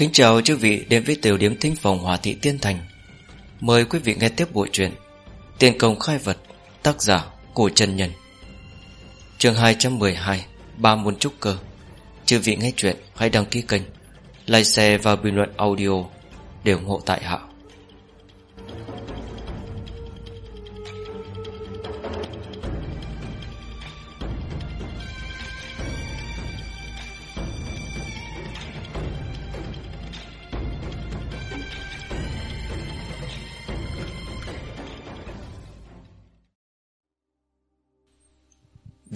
Kính chào chư vị đến với tiểu điểm thính phòng Hòa Thị Tiên Thành. Mời quý vị nghe tiếp bộ truyện Tiền công khai vật, Tác giả Cổ Trần Nhân. Chương 212 Ba môn trúc cơ. Chư vị nghe chuyện, hãy đăng ký kênh, Like share và bình luận audio Để ủng hộ tại hạ.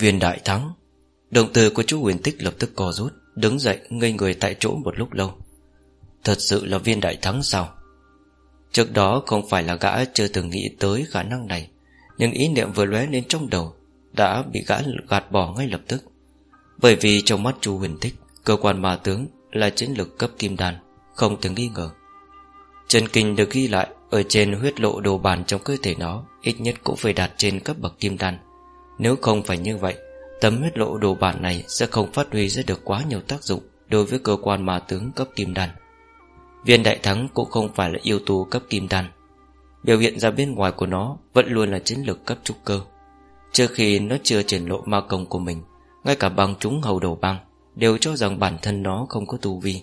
Viên đại thắng. Động từ của chú huyền tích lập tức co rút, Đứng dậy, ngây người tại chỗ một lúc lâu. Thật sự là viên đại thắng sao? Trước đó không phải là gã chưa từng nghĩ tới khả năng này, Nhưng ý niệm vừa lóe lên trong đầu Đã bị gã gạt bỏ ngay lập tức. Bởi vì trong mắt chú huyền tích, Cơ quan ma tướng là chiến lực cấp kim đan, Không từng nghi ngờ. Chân kinh được ghi lại Ở trên huyết lộ đồ bàn trong cơ thể nó, Ít nhất cũng phải đạt trên cấp bậc kim đan nếu không phải như vậy, Tấm huyết lộ đồ bản này Sẽ không phát huy ra được quá nhiều tác dụng Đối với cơ quan ma tướng cấp kim đan. Viên đại thắng cũng không phải là yêu tố cấp kim đan. Biểu hiện ra bên ngoài của nó Vẫn luôn là chiến lược cấp trúc cơ. Trước khi nó chưa triển lộ ma công của mình, Ngay cả băng chúng hầu đầu băng Đều cho rằng bản thân nó không có tu vi.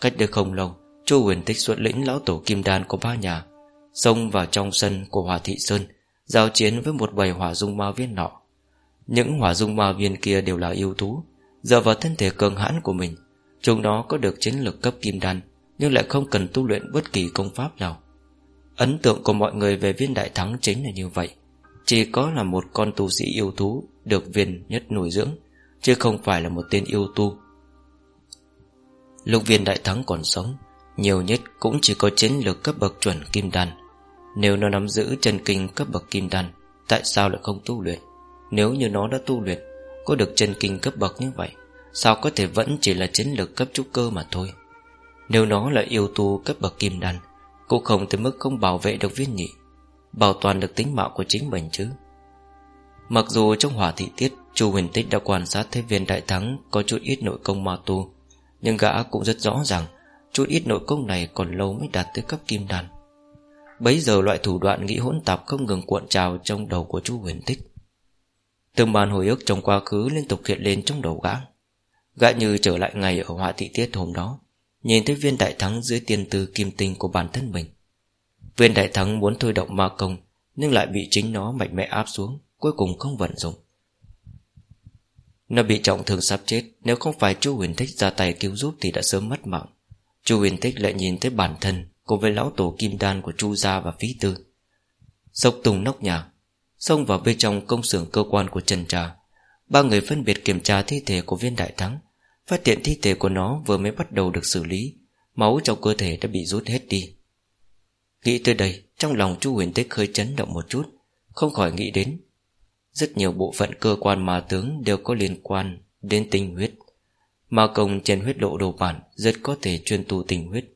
Cách được không lâu, Chu huyền tích xuất lĩnh lão tổ kim đan của ba nhà, Xông vào trong sân của Hòa Thị Sơn Giao chiến với một bầy hỏa dung ma viên nọ. Những hỏa dung ma viên kia đều là yêu thú Giờ vào thân thể cường hãn của mình, Chúng nó có được chiến lược cấp kim đan, Nhưng lại không cần tu luyện bất kỳ công pháp nào. Ấn tượng của mọi người về viên đại thắng chính là như vậy. Chỉ có là một con tu sĩ yêu thú Được viên nhất nổi dưỡng, Chứ không phải là một tên yêu tu. Lúc viên đại thắng còn sống, Nhiều nhất cũng chỉ có chiến lược cấp bậc chuẩn kim đan nếu nó nắm giữ chân kinh cấp bậc kim đan, Tại sao lại không tu luyện? Nếu như nó đã tu luyện, Có được chân kinh cấp bậc như vậy, Sao có thể vẫn chỉ là chiến lược cấp trúc cơ mà thôi? Nếu nó là yêu tu cấp bậc kim đan, Cũng không tới mức không bảo vệ được viên nhị, Bảo toàn được tính mạng của chính mình chứ. Mặc dù trong hỏa thị tiết, Chu huyền tích đã quan sát thấy viên đại thắng Có chút ít nội công ma tu, Nhưng gã cũng rất rõ ràng, Chút ít nội công này còn lâu mới đạt tới cấp kim đan. Bấy giờ loại thủ đoạn nghĩ hỗn tạp không ngừng cuộn trào trong đầu của chú huyền tích. Từng bàn hồi ức trong quá khứ liên tục hiện lên trong đầu gã. Gã như trở lại ngày ở họa thị tiết hôm đó, Nhìn thấy viên đại thắng dưới tiên tư kim tinh của bản thân mình. Viên đại thắng muốn thôi động ma công, Nhưng lại bị chính nó mạnh mẽ áp xuống, Cuối cùng không vận dụng. Nó bị trọng thương sắp chết, Nếu không phải chú huyền thích ra tay cứu giúp Thì đã sớm mất mạng. Chú huyền thích lại nhìn thấy bản thân Cùng với lão tổ kim đan của Chu Gia và Phí Tư. Sốc tùng nóc nhà, Xông vào bên trong công xưởng cơ quan của Trần Trà. Ba người phân biệt kiểm tra thi thể của viên đại thắng, Phát hiện thi thể của nó vừa mới bắt đầu được xử lý, Máu trong cơ thể đã bị rút hết đi. Nghĩ tới đây, Trong lòng chu huyền tích hơi chấn động một chút, Không khỏi nghĩ đến. Rất nhiều bộ phận cơ quan ma tướng Đều có liên quan đến tinh huyết. Ma công trên huyết lộ đồ bản Rất có thể chuyên tu tình huyết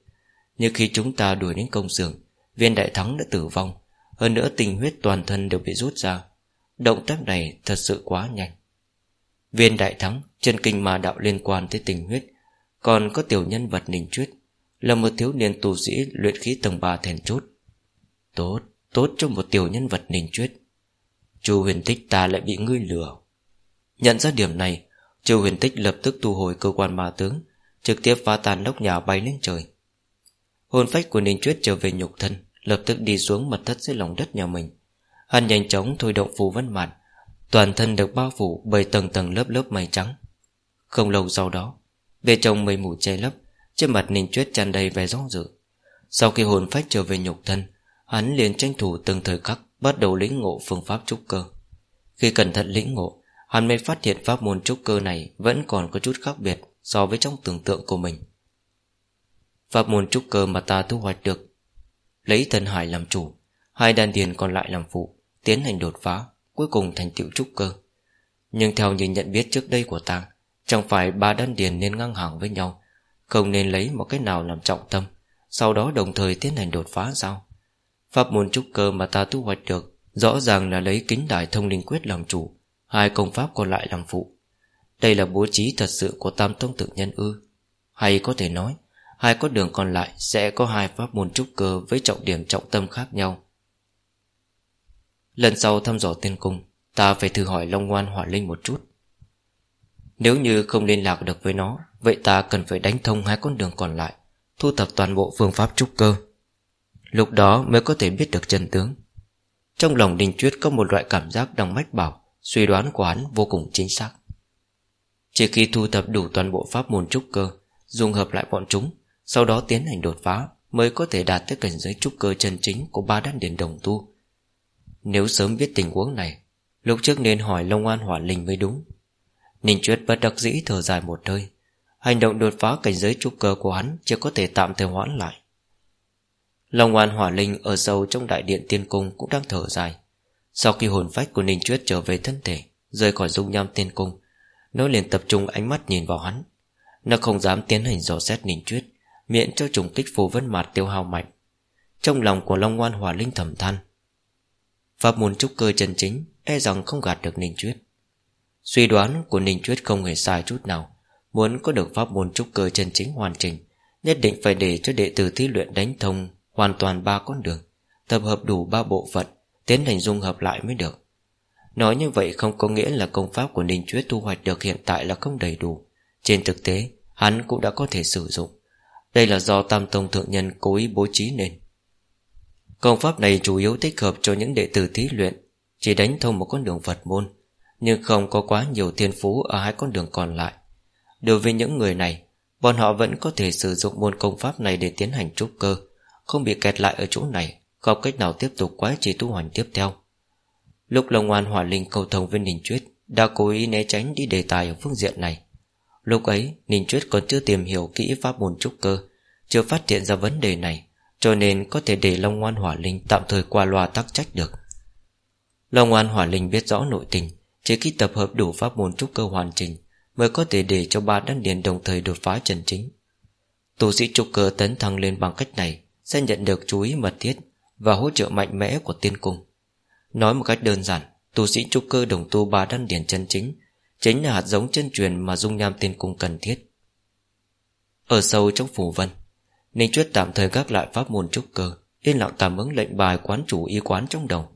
nhưng khi chúng ta đuổi đến công xưởng, Viên đại thắng đã tử vong. Hơn nữa tình huyết toàn thân đều bị rút ra. Động tác này thật sự quá nhanh. Viên đại thắng, Chân kinh mà đạo liên quan tới tình huyết, Còn có tiểu nhân vật Ninh Chuyết, Là một thiếu niên tu sĩ luyện khí tầng 3 thèn chốt. Tốt Tốt cho một tiểu nhân vật Ninh Chuyết. Chu huyền tích ta lại bị ngươi lừa. Nhận ra điểm này, Chu huyền tích lập tức thu hồi cơ quan ma tướng, Trực tiếp phá tàn nóc nhà bay lên trời. Hồn phách của Ninh Chuyết trở về nhục thân, Lập tức đi xuống mật thất dưới lòng đất nhà mình. Hắn nhanh chóng thôi động phù văn mạn Toàn thân được bao phủ bởi tầng tầng lớp lớp mây trắng. Không lâu sau đó Về trong mây mù che lấp, Trên mặt Ninh Chuyết tràn đầy vẻ do dự. Sau khi hồn phách trở về nhục thân, Hắn liền tranh thủ từng thời khắc Bắt đầu lĩnh ngộ phương pháp trúc cơ. Khi cẩn thận lĩnh ngộ, Hắn mới phát hiện pháp môn trúc cơ này Vẫn còn có chút khác biệt So với trong tưởng tượng của mình. Pháp môn trúc cơ mà ta thu hoạch được. Lấy thần hải làm chủ, Hai đan điền còn lại làm phụ, Tiến hành đột phá, Cuối cùng thành tựu trúc cơ. Nhưng theo như nhận biết trước đây của ta, Chẳng phải ba đan điền nên ngang hàng với nhau, Không nên lấy một cái nào làm trọng tâm, Sau đó đồng thời tiến hành đột phá sao? Pháp môn trúc cơ mà ta thu hoạch được, Rõ ràng là lấy kính đại thông linh quyết làm chủ, Hai công pháp còn lại làm phụ. Đây là bố trí thật sự của tam tông tự nhân ư? Hay có thể nói Hai con đường còn lại sẽ có hai pháp môn trúc cơ Với trọng điểm trọng tâm khác nhau. Lần sau thăm dò tiên cung, Ta phải thử hỏi Long Ngoan Hỏa Linh một chút. Nếu như không liên lạc được với nó, Vậy ta cần phải đánh thông hai con đường còn lại, Thu thập toàn bộ phương pháp trúc cơ. Lúc đó mới có thể biết được chân tướng. Trong lòng Đình Chuyết có một loại cảm giác đang mách bảo, Suy đoán của hắn vô cùng chính xác. Chỉ khi thu thập đủ toàn bộ pháp môn trúc cơ Dùng hợp lại bọn chúng sau đó tiến hành đột phá Mới có thể đạt tới cảnh giới trúc cơ chân chính Của ba đan điền đồng tu. Nếu sớm biết tình huống này, Lúc trước nên hỏi Long An Hỏa Linh mới đúng. Ninh Chuyết bất đắc dĩ thở dài một hơi, Hành động đột phá cảnh giới trúc cơ của hắn Chỉ có thể tạm thời hoãn lại. Long An Hỏa Linh ở sâu trong đại điện tiên cung Cũng đang thở dài. Sau khi hồn phách của Ninh Chuyết trở về thân thể, Rời khỏi dung nham tiên cung, Nó liền tập trung ánh mắt nhìn vào hắn. Nó không dám tiến hành dò xét Ninh Chuyết. Miễn cho trùng kích phù vân mạt tiêu hao mạnh. Trong lòng của Long ngoan hòa Linh thầm than. Pháp môn trúc cơ chân chính E rằng không gạt được Ninh Chuyết Suy đoán của Ninh Chuyết không hề sai chút nào. Muốn có được pháp môn trúc cơ chân chính hoàn chỉnh, Nhất định phải để cho đệ tử thi luyện đánh thông Hoàn toàn ba con đường, Tập hợp đủ ba bộ phận, Tiến hành dung hợp lại mới được. Nói như vậy không có nghĩa là công pháp của Ninh Chuyết thu hoạch được hiện tại là không đầy đủ. Trên thực tế, Hắn cũng đã có thể sử dụng. Đây là do Tam Tông Thượng Nhân cố ý bố trí nên. Công pháp này chủ yếu thích hợp cho những đệ tử thí luyện, Chỉ đánh thông một con đường Phật môn, Nhưng không có quá nhiều thiên phú Ở hai con đường còn lại. Đối với những người này, Bọn họ vẫn có thể sử dụng môn công pháp này Để tiến hành trúc cơ, Không bị kẹt lại ở chỗ này, Không cách nào tiếp tục quá trì tu hành tiếp theo. Lúc Long An Hỏa Linh cầu thông với Ninh Chuyết Đã cố ý né tránh đi đề tài ở phương diện này. Lúc ấy, Ninh Chuyết còn chưa tìm hiểu kỹ pháp môn trúc cơ chưa phát hiện ra vấn đề này, Cho nên có thể để Long An Hỏa Linh Tạm thời qua loa tắc trách được. Long An Hỏa Linh biết rõ nội tình, Chỉ khi tập hợp đủ pháp môn trúc cơ hoàn chỉnh Mới có thể để cho ba đan điền đồng thời đột phá trần chính. Tu sĩ trúc cơ tấn thăng lên bằng cách này Sẽ nhận được chú ý mật thiết Và hỗ trợ mạnh mẽ của tiên cung. Nói một cách đơn giản, Tu sĩ trúc cơ đồng tu ba đan điền chân chính Chính là hạt giống chân truyền Mà dung nham tiên cung cần thiết. Ở sâu trong phủ vân Ninh Chuyết tạm thời gác lại pháp môn trúc cơ, Yên lặng tạm ứng lệnh bài quán chủ y quán trong đầu.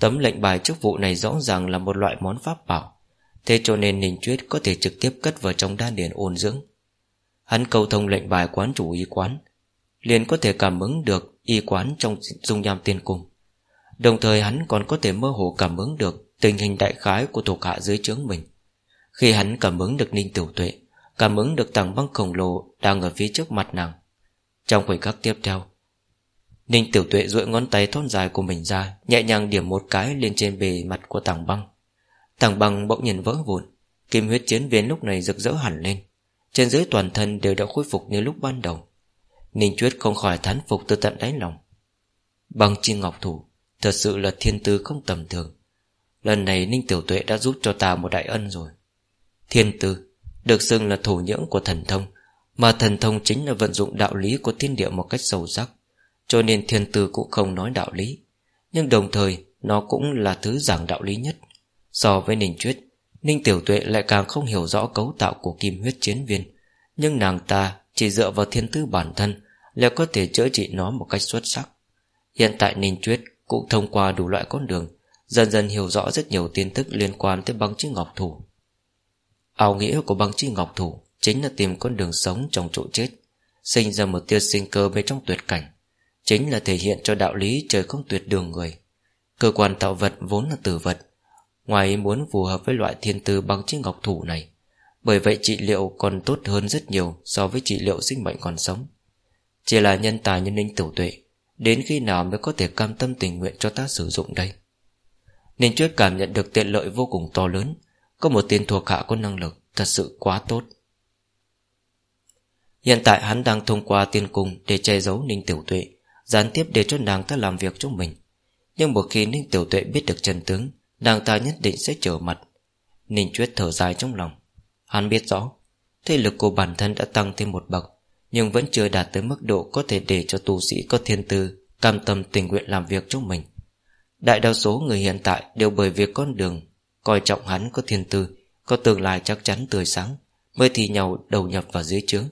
Tấm lệnh bài chức vụ này rõ ràng là một loại món pháp bảo, Thế cho nên Ninh Chuyết có thể trực tiếp cất vào trong đan điền ôn dưỡng. Hắn cầu thông lệnh bài quán chủ y quán, liền có thể cảm ứng được y quán trong dung nham tiên cung. Đồng thời hắn còn có thể mơ hồ cảm ứng được Tình hình đại khái của thuộc hạ dưới trướng mình. Khi hắn cảm ứng được Ninh Tiểu Tuệ, Cảm ứng được tảng băng khổng lồ Đang ở phía trước mặt nàng trong khoảnh khắc tiếp theo, Ninh Tiểu Tuệ duỗi ngón tay thon dài của mình ra, Nhẹ nhàng điểm một cái lên trên bề mặt của tảng băng. Tảng băng bỗng nhiên vỡ vụn, Kim huyết chiến viên lúc này rực rỡ hẳn lên. Trên dưới toàn thân đều đã khôi phục như lúc ban đầu. Ninh Chuyết không khỏi thán phục từ tận đáy lòng. Băng chi ngọc thủ, Thật sự là thiên tư không tầm thường. Lần này Ninh Tiểu Tuệ đã giúp cho ta một đại ân rồi. Thiên tư, Được xưng là thủ nhưỡng của thần thông mà thần thông chính là vận dụng đạo lý của thiên địa một cách sâu sắc, Cho nên thiên tư cũng không nói đạo lý. Nhưng đồng thời, Nó cũng là thứ giảng đạo lý nhất. So với Ninh Chuyết Ninh Tiểu Tuệ lại càng không hiểu rõ cấu tạo của kim huyết chiến viên. Nhưng nàng ta chỉ dựa vào thiên tư bản thân Là có thể chữa trị nó một cách xuất sắc. Hiện tại Ninh Chuyết cũng thông qua đủ loại con đường, Dần dần hiểu rõ rất nhiều tin tức liên quan tới băng chi ngọc thủ. Ảo nghĩa của băng chi ngọc thủ Chính là tìm con đường sống trong chỗ chết, Sinh ra một tia sinh cơ bên trong tuyệt cảnh, Chính là thể hiện cho đạo lý trời không tuyệt đường người. Cơ quan tạo vật vốn là tử vật, Ngoài muốn phù hợp với loại thiên tư bằng chiếc ngọc thủ này, Bởi vậy trị liệu còn tốt hơn rất nhiều So với trị liệu sinh mệnh còn sống. Chỉ là nhân tài nhân ninh tiểu tuệ, Đến khi nào mới có thể cam tâm tình nguyện cho ta sử dụng đây? Ninh Chuyết cảm nhận được tiện lợi vô cùng to lớn, Có một tiền thuộc hạ có năng lực Thật sự quá tốt. Hiện tại hắn đang thông qua tiên cung Để che giấu Ninh Tiểu Tuệ, Gián tiếp để cho nàng ta làm việc cho mình. Nhưng một khi Ninh Tiểu Tuệ biết được chân tướng, Nàng ta nhất định sẽ trở mặt. Ninh Chuyết thở dài trong lòng. Hắn biết rõ, Thế lực của bản thân đã tăng thêm một bậc, Nhưng vẫn chưa đạt tới mức độ Có thể để cho tu sĩ có thiên tư, Cam tâm tình nguyện làm việc cho mình. Đại đa số người hiện tại Đều bởi việc con đường, Coi trọng hắn có thiên tư, Có tương lai chắc chắn tươi sáng, Mới thì nhau đầu nhập vào dưới chướng.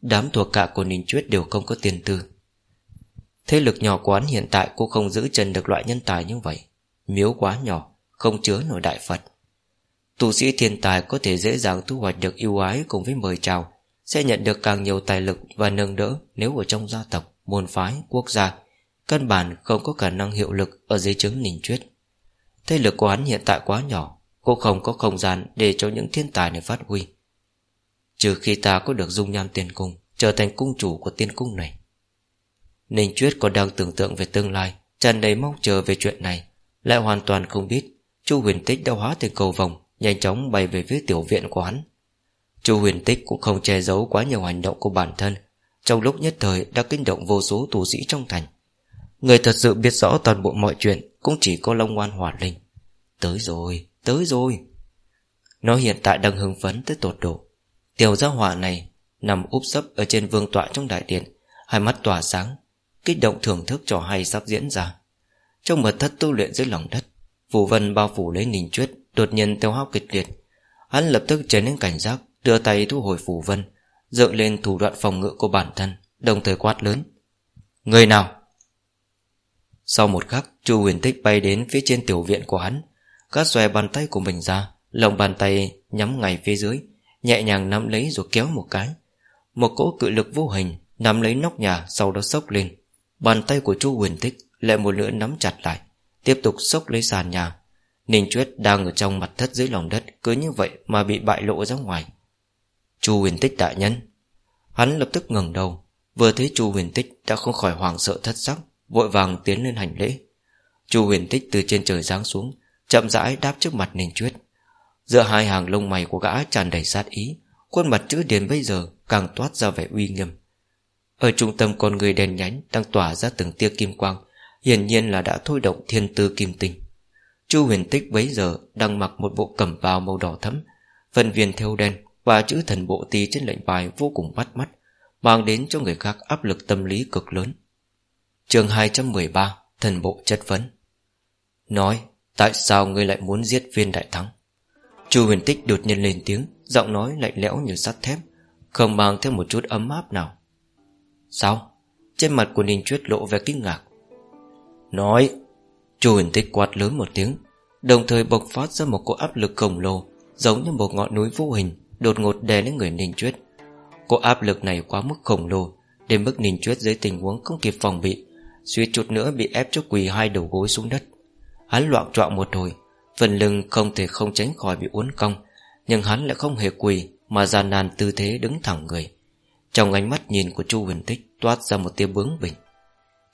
Đám thuộc cả của Ninh Chuyết đều không có tiền tư. Thế lực nhỏ quán hiện tại cũng không giữ chân được loại nhân tài như vậy. Miếu quá nhỏ Không chứa nổi đại Phật. Tu sĩ thiên tài có thể dễ dàng thu hoạch được ưu ái cùng với mời chào Sẽ nhận được càng nhiều tài lực và nâng đỡ Nếu ở trong gia tộc, môn phái, quốc gia Căn bản không có khả năng hiệu lực Ở dưới chứng Ninh Chuyết. Thế lực của hắn hiện tại quá nhỏ Cô không có không gian để cho những thiên tài này phát huy. Trừ khi ta có được dung nham tiên cung Trở thành cung chủ của tiên cung này. Ninh Chuyết còn đang tưởng tượng về tương lai tràn đầy mong chờ về chuyện này. Lại hoàn toàn không biết Chu huyền tích đã hóa thành cầu vòng Nhanh chóng bay về phía tiểu viện của hắn. Chu huyền tích cũng không che giấu quá nhiều hành động của bản thân Trong lúc nhất thời đã kinh động vô số tù sĩ trong thành. Người thật sự biết rõ toàn bộ mọi chuyện Cũng chỉ có Long Ngoan Hỏa Linh. Tới rồi, tới rồi. Nó hiện tại đang hưng phấn tới tột độ. Tiểu gia hỏa này Nằm úp sấp ở trên vương tọa trong đại điện, Hai mắt tỏa sáng, Kích động thưởng thức trò hay sắp diễn ra. Trong mật thất tu luyện dưới lòng đất, phù vân bao phủ lấy ninh chuyết Đột nhiên tiêu hao kịch liệt. Hắn lập tức trở nên cảnh giác, Đưa tay thu hồi phủ vân, Dựng lên thủ đoạn phòng ngự của bản thân, Đồng thời quát lớn. Người nào? Sau một khắc, Chu huyền tích bay đến phía trên tiểu viện của hắn Cát xòe bàn tay của mình ra, Lòng bàn tay nhắm ngay phía dưới. Nhẹ nhàng nắm lấy rồi kéo một cái. Một cỗ cự lực vô hình Nắm lấy nóc nhà sau đó sốc lên. Bàn tay của chu huyền tích Lại một nữa nắm chặt lại, Tiếp tục sốc lấy sàn nhà. Ninh Chuyết đang ở trong mặt thất dưới lòng đất, Cứ như vậy mà bị bại lộ ra ngoài. Chu huyền tích đại nhân. Hắn lập tức ngẩng đầu, Vừa thấy chu huyền tích đã không khỏi hoàng sợ thất sắc, Vội vàng tiến lên hành lễ. Chu huyền tích từ trên trời giáng xuống, Chậm rãi đáp trước mặt Ninh Chuyết. Giữa hai hàng lông mày của gã tràn đầy sát ý, Khuôn mặt chữ điền bây giờ Càng toát ra vẻ uy nghiêm. Ở trung tâm con người đèn nhánh Đang tỏa ra từng tia kim quang, Hiển nhiên là đã thôi động thiên tư kim tinh. Chu huyền tích bấy giờ Đang mặc một bộ cẩm bào màu đỏ thẫm Phần viên theo đen Và chữ thần bộ ti trên lệnh bài vô cùng bắt mắt, Mang đến cho người khác áp lực tâm lý cực lớn. Trường 213 Thần bộ chất vấn. Nói, Tại sao ngươi lại muốn giết viên đại thắng? Chu huyền tích đột nhiên lên tiếng, Giọng nói lạnh lẽo như sắt thép, Không mang theo một chút ấm áp nào. Sao? Trên mặt của Ninh Chuyết lộ vẻ kinh ngạc. Nói, Chu huyền tích quạt lớn một tiếng, Đồng thời bộc phát ra một cỗ áp lực khổng lồ, Giống như một ngọn núi vô hình, Đột ngột đè lên người Ninh Chuyết. Cỗ áp lực này quá mức khổng lồ, Đến mức Ninh Chuyết dưới tình huống không kịp phòng bị, Suýt chút nữa bị ép cho quỳ hai đầu gối xuống đất. Hắn loạn trọng một hồi Phần lưng không thể không tránh khỏi bị uốn cong, Nhưng hắn lại không hề quỳ Mà gian nan tư thế đứng thẳng người. Trong ánh mắt nhìn của Chu Huyền Tích Toát ra một tia bướng bỉnh.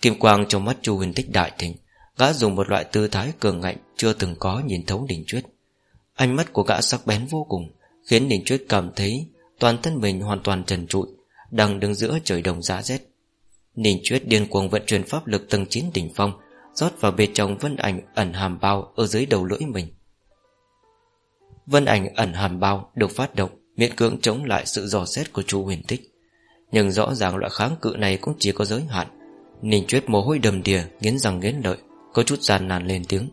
Kim quang trong mắt Chu Huyền Tích đại thịnh, Gã dùng một loại tư thái cường ngạnh Chưa từng có nhìn thấu đỉnh truyết Ánh mắt của gã sắc bén vô cùng, Khiến đỉnh truyết cảm thấy Toàn thân mình hoàn toàn trần trụi, Đang đứng giữa trời đồng giá rét. Ninh Chuyết điên cuồng vận chuyển pháp lực tầng 9 đỉnh phong rót vào bên trong vân ảnh ẩn hàm bao ở dưới đầu lưỡi mình. Vân ảnh ẩn hàm bao được phát động, miễn cưỡng chống lại sự dò xét của chú huyền tích. Nhưng rõ ràng loại kháng cự này cũng chỉ có giới hạn. Ninh chuyết mồ hôi đầm đìa, nghiến răng nghiến lợi, có chút gian nàn lên tiếng.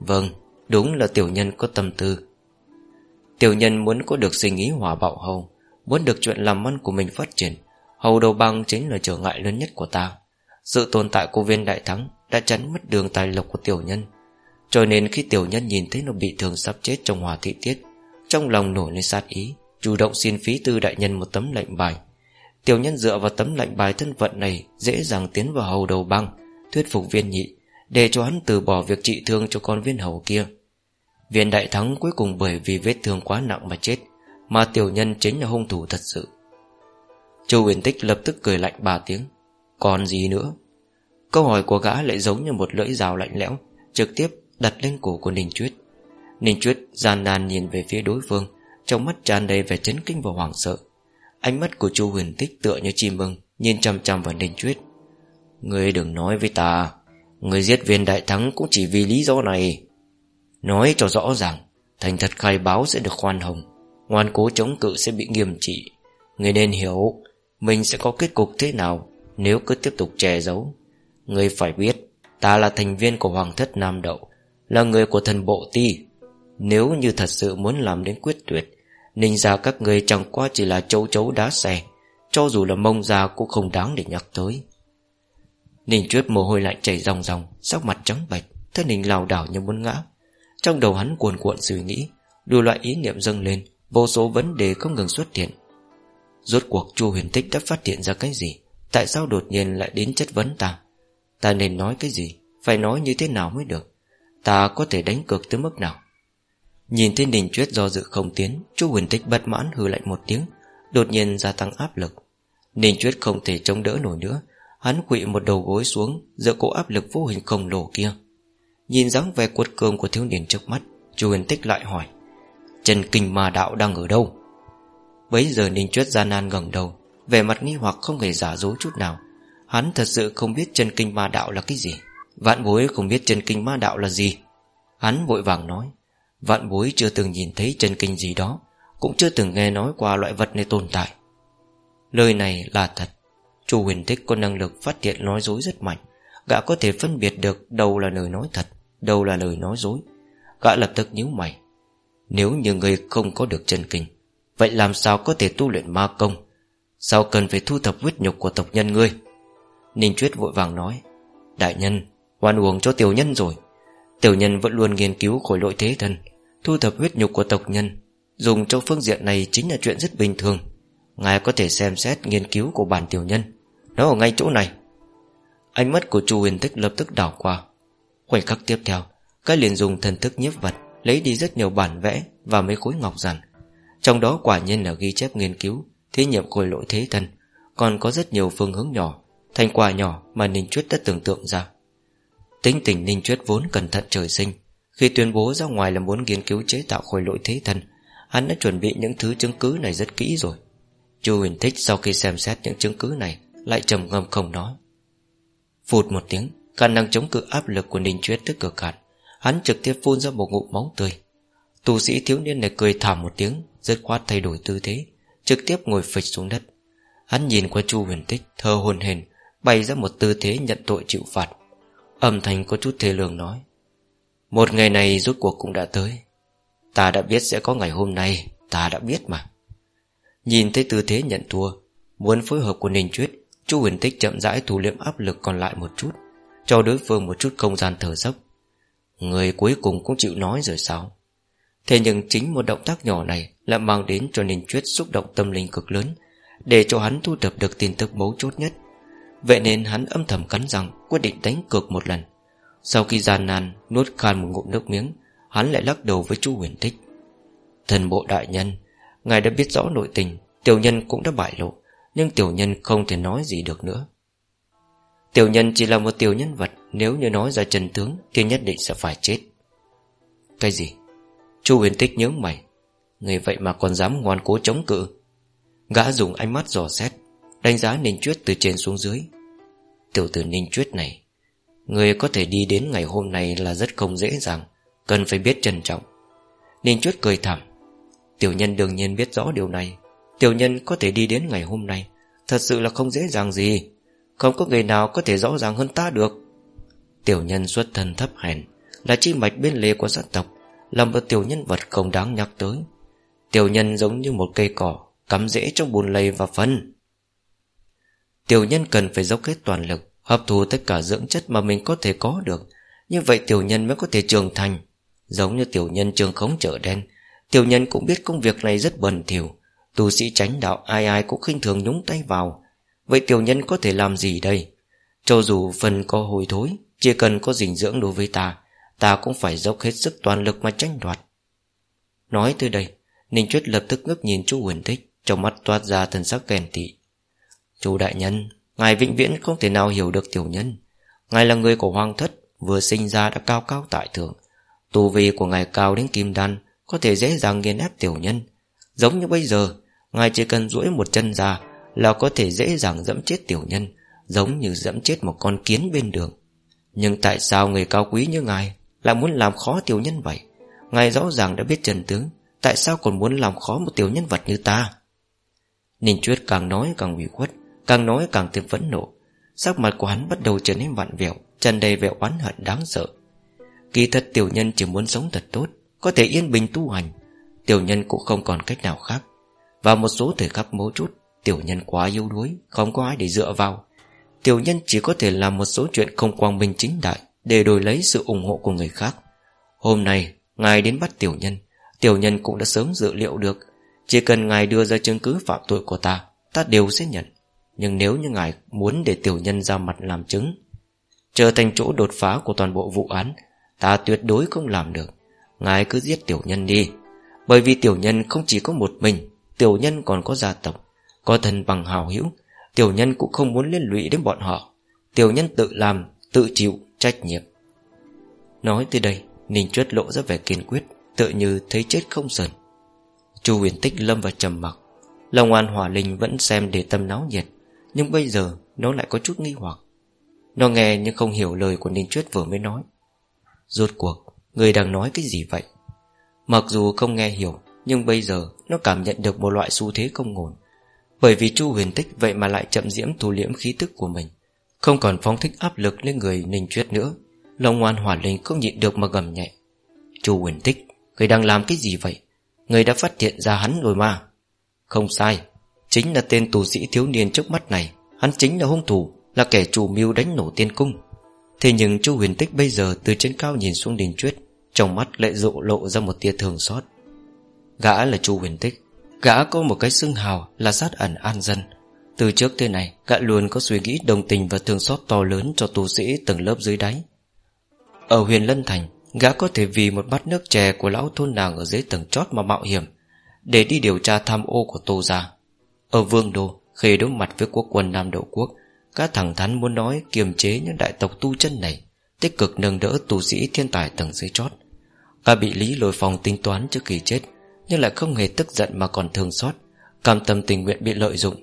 Vâng, đúng là tiểu nhân có tâm tư. Tiểu nhân muốn có được suy nghĩ hòa bạo hầu, muốn được chuyện làm ăn của mình phát triển. Hầu đầu băng chính là trở ngại lớn nhất của ta. Sự tồn tại của viên đại thắng đã chắn mất đường tài lộc của tiểu nhân. Cho nên khi tiểu nhân nhìn thấy nó bị thương sắp chết trong hòa thị tiết, Trong lòng nổi lên sát ý, Chủ động xin phí tư đại nhân một tấm lệnh bài. Tiểu nhân dựa vào tấm lệnh bài thân phận này Dễ dàng tiến vào hầu đầu băng, Thuyết phục viên nhị, Để cho hắn từ bỏ việc trị thương cho con viên hầu kia. Viên đại thắng cuối cùng bởi vì vết thương quá nặng mà chết, Mà tiểu nhân chính là hung thủ thật sự. Châu Uyển tích lập tức cười lạnh ba tiếng. Còn gì nữa? Câu hỏi của gã lại giống như một lưỡi rào lạnh lẽo, Trực tiếp đặt lên cổ của Ninh Chuyết. Ninh Chuyết gian nan nhìn về phía đối phương, Trong mắt tràn đầy vẻ chấn kinh và hoảng sợ. Ánh mắt của chu huyền tích tựa như chim mừng, Nhìn chăm chăm vào Ninh Chuyết. Ngươi đừng nói với ta Người giết viên đại thắng cũng chỉ vì lý do này. Nói cho rõ ràng, Thành thật khai báo sẽ được khoan hồng, Ngoan cố chống cự sẽ bị nghiêm trị. Người nên hiểu, Mình sẽ có kết cục thế nào Nếu cứ tiếp tục che giấu. Người phải biết, Ta là thành viên của Hoàng thất Nam Đậu, Là người của thần bộ ti. Nếu như thật sự muốn làm đến quyết tuyệt, Ninh ra các người chẳng qua chỉ là châu chấu đá xe Cho dù là mông già cũng không đáng để nhắc tới. Ninh truyết mồ hôi lạnh chảy ròng ròng, Sắc mặt trắng bệch, Thân hình lảo đảo như muốn ngã. Trong đầu hắn cuồn cuộn suy nghĩ, Đủ loại ý niệm dâng lên, Vô số vấn đề không ngừng xuất hiện. Rốt cuộc Chu huyền tích đã phát hiện ra cái gì? Tại sao đột nhiên lại đến chất vấn ta? Ta nên nói cái gì? Phải nói như thế nào mới được? Ta có thể đánh cược tới mức nào? Nhìn thấy Ninh Chuyết do dự không tiến Chu huyền tích bất mãn hư lạnh một tiếng, Đột nhiên gia tăng áp lực. Ninh Chuyết không thể chống đỡ nổi nữa, Hắn quỵ một đầu gối xuống Giữa cỗ áp lực vô hình khổng lồ kia. Nhìn dáng vẻ cuột cường của thiếu niên trước mắt Chu huyền tích lại hỏi, Trần kinh ma đạo đang ở đâu? Bấy giờ Ninh Chuyết gian nan ngẩng đầu, Vẻ mặt nghi hoặc không hề giả dối chút nào. Hắn thật sự không biết chân kinh ma đạo là cái gì. Vạn bối không biết chân kinh ma đạo là gì. Hắn vội vàng nói, Vạn bối chưa từng nhìn thấy chân kinh gì đó, Cũng chưa từng nghe nói qua loại vật này tồn tại. Lời này là thật. Chu huyền thích có năng lực phát hiện nói dối rất mạnh. Gã có thể phân biệt được đâu là lời nói thật, Đâu là lời nói dối. Gã lập tức nhíu mày. Nếu như người không có được chân kinh, Vậy làm sao có thể tu luyện ma công? Sao cần phải thu thập huyết nhục của tộc nhân ngươi? Ninh Chuyết vội vàng nói, Đại nhân, oan uổng cho tiểu nhân rồi. Tiểu nhân vẫn luôn nghiên cứu khối lỗi thế thân Thu thập huyết nhục của tộc nhân. Dùng trong phương diện này chính là chuyện rất bình thường. Ngài có thể xem xét nghiên cứu của bản tiểu nhân. Nó ở ngay chỗ này. Ánh mắt của chu huyền tích lập tức đảo qua. Khoảnh khắc tiếp theo, Cái liền dùng thần thức nhiếp vật, Lấy đi rất nhiều bản vẽ và mấy khối ngọc rằng Trong đó quả nhiên là ghi chép nghiên cứu, Thí nghiệm khối lỗi thế thân Còn có rất nhiều phương hướng nhỏ. Thành quả nhỏ mà Ninh Chuyết đã tưởng tượng ra. Tính tình Ninh Chuyết vốn cẩn thận trời sinh. Khi tuyên bố ra ngoài là muốn nghiên cứu chế tạo khối lỗi thế thân, Hắn đã chuẩn bị những thứ chứng cứ này rất kỹ rồi. Chu huyền thích sau khi xem xét những chứng cứ này Lại trầm ngâm không nói. Phụt một tiếng, Khả năng chống cự áp lực của Ninh Chuyết tức cực hạn, Hắn trực tiếp phun ra một ngụm máu tươi. Tù sĩ thiếu niên này cười thảm một tiếng Rất khoát thay đổi tư thế, Trực tiếp ngồi phịch xuống đất. Hắn nhìn qua Chu huyền tích thơ hồn hền Bày ra một tư thế nhận tội chịu phạt. Âm thanh có chút thê lương nói, Một ngày này rốt cuộc cũng đã tới. Ta đã biết sẽ có ngày hôm nay, Ta đã biết mà. Nhìn thấy tư thế nhận thua, Muốn phối hợp của Ninh Chuyết Chu huyền tích chậm rãi thủ liệm áp lực còn lại một chút, Cho đối phương một chút không gian thở dốc. Người cuối cùng cũng chịu nói rồi sao? Thế nhưng chính một động tác nhỏ này Lại mang đến cho Ninh Chuyết xúc động tâm linh cực lớn, Để cho hắn thu thập được tin tức mấu chốt nhất. Vậy nên hắn âm thầm cắn răng, Quyết định đánh cược một lần. Sau khi gian nan, nuốt khan một ngụm nước miếng, Hắn lại lắc đầu với chu huyền Thích. Thần bộ đại nhân, Ngài đã biết rõ nội tình, Tiểu nhân cũng đã bại lộ, Nhưng tiểu nhân không thể nói gì được nữa. Tiểu nhân chỉ là một tiểu nhân vật, Nếu như nói ra trần tướng Thì nhất định sẽ phải chết. Cái gì? Chu huyền tích nhớ mày. Người vậy mà còn dám ngoan cố chống cự. Gã dùng ánh mắt dò xét. Đánh giá Ninh Chuyết từ trên xuống dưới. Tiểu tử Ninh Chuyết này, Người có thể đi đến ngày hôm nay là rất không dễ dàng, Cần phải biết trân trọng. Ninh Chuyết cười thảm. Tiểu nhân đương nhiên biết rõ điều này. Tiểu nhân có thể đi đến ngày hôm nay, Thật sự là không dễ dàng gì. Không có người nào có thể rõ ràng hơn ta được. Tiểu nhân xuất thân thấp hèn, Là chi mạch bên lề của dân tộc, Là một tiểu nhân vật không đáng nhắc tới. Tiểu nhân giống như một cây cỏ, Cắm rễ trong bùn lầy và phân. Tiểu nhân cần phải dốc hết toàn lực, Hấp thu tất cả dưỡng chất mà mình có thể có được. Như vậy tiểu nhân mới có thể trưởng thành. Giống như tiểu nhân trường khống chợ đen, Tiểu nhân cũng biết công việc này rất bẩn thỉu. Tu sĩ tránh đạo ai ai cũng khinh thường nhúng tay vào. Vậy tiểu nhân có thể làm gì đây? Cho dù phần có hồi thối, Chỉ cần có dinh dưỡng đối với ta Ta cũng phải dốc hết sức toàn lực mà tranh đoạt. Nói tới đây, Ninh Chuyết lập tức ngước nhìn chú huyền tích Trong mắt toát ra thần sắc ghen tị Chú đại nhân, Ngài vĩnh viễn không thể nào hiểu được tiểu nhân. Ngài là người của hoàng thất, Vừa sinh ra đã cao cao tại thượng. Tù vi của ngài cao đến kim đan, Có thể dễ dàng nghiền ép tiểu nhân. Giống như bây giờ, Ngài chỉ cần duỗi một chân ra Là có thể dễ dàng dẫm chết tiểu nhân, Giống như dẫm chết một con kiến bên đường. Nhưng tại sao người cao quý như ngài Lại muốn làm khó tiểu nhân vậy? Ngài rõ ràng đã biết trần tướng, Tại sao còn muốn làm khó một tiểu nhân vật như ta? Ninh Chuyết càng nói càng ủy khuất. Càng nói càng thêm phẫn nộ. Sắc mặt của hắn bắt đầu trở nên vặn vẹo, tràn đầy vẻ oán hận đáng sợ. Kỳ thật tiểu nhân chỉ muốn sống thật tốt, Có thể yên bình tu hành. Tiểu nhân cũng không còn cách nào khác. Và một số thời khắc mấu chút Tiểu nhân quá yếu đuối, Không có ai để dựa vào. Tiểu nhân chỉ có thể làm một số chuyện không quang minh chính đại Để đổi lấy sự ủng hộ của người khác. Hôm nay, Ngài đến bắt tiểu nhân. Tiểu nhân cũng đã sớm dự liệu được. Chỉ cần ngài đưa ra chứng cứ phạm tội của ta Ta đều sẽ nhận. Nhưng nếu như ngài muốn để tiểu nhân ra mặt làm chứng Trở thành chỗ đột phá của toàn bộ vụ án Ta tuyệt đối không làm được. Ngài cứ giết tiểu nhân đi. Bởi vì tiểu nhân không chỉ có một mình Tiểu nhân còn có gia tộc Có thân bằng hào hữu. Tiểu nhân cũng không muốn liên lụy đến bọn họ. Tiểu nhân tự làm, tự chịu, trách nhiệm. Nói tới đây Ninh Chuyết lộ ra vẻ kiên quyết Tự như thấy chết không sờn. Chu huyền tích lâm vào trầm mặc. Lòng an hỏa linh vẫn xem để tâm náo nhiệt. Nhưng bây giờ nó lại có chút nghi hoặc. Nó nghe nhưng không hiểu lời của Ninh Chuyết vừa mới nói. Rốt cuộc Người đang nói cái gì vậy? Mặc dù không nghe hiểu Nhưng bây giờ nó cảm nhận được một loại xu thế không ổn, Bởi vì Chu huyền tích Vậy mà lại chậm diễm thu liễm khí tức của mình Không còn phóng thích áp lực lên người Ninh Chuyết nữa. Lòng ngoan hỏa linh không nhịn được mà gầm nhẹ. Chu huyền tích Người đang làm cái gì vậy? Người đã phát hiện ra hắn rồi mà. Không sai Chính là tên tù sĩ thiếu niên trước mắt này, Hắn chính là hung thủ, Là kẻ chủ mưu đánh nổ tiên cung. Thế nhưng chu huyền tích bây giờ từ trên cao nhìn xuống đình truyết, Trong mắt lại rộ lộ ra một tia thường xót. Gã là chu huyền tích, Gã có một cái xưng hào là sát ẩn an dân. Từ trước thế này Gã luôn có suy nghĩ đồng tình và thương xót to lớn Cho tù sĩ từng lớp dưới đáy. Ở huyền Lân Thành, Gã có thể vì một bát nước chè của lão thôn nàng Ở dưới tầng chót mà mạo hiểm, Để đi điều tra tham ô của Tô Gia. Ở Vương Đô Khi đối mặt với quốc quân Nam Đậu Quốc, Các thẳng thắn muốn nói kiềm chế những đại tộc tu chân này, Tích cực nâng đỡ tù sĩ thiên tài tầng dưới chót. Cả bị Lý lôi phòng tính toán trước khi chết, Nhưng lại không hề tức giận mà còn thương xót, Cam tâm tình nguyện bị lợi dụng,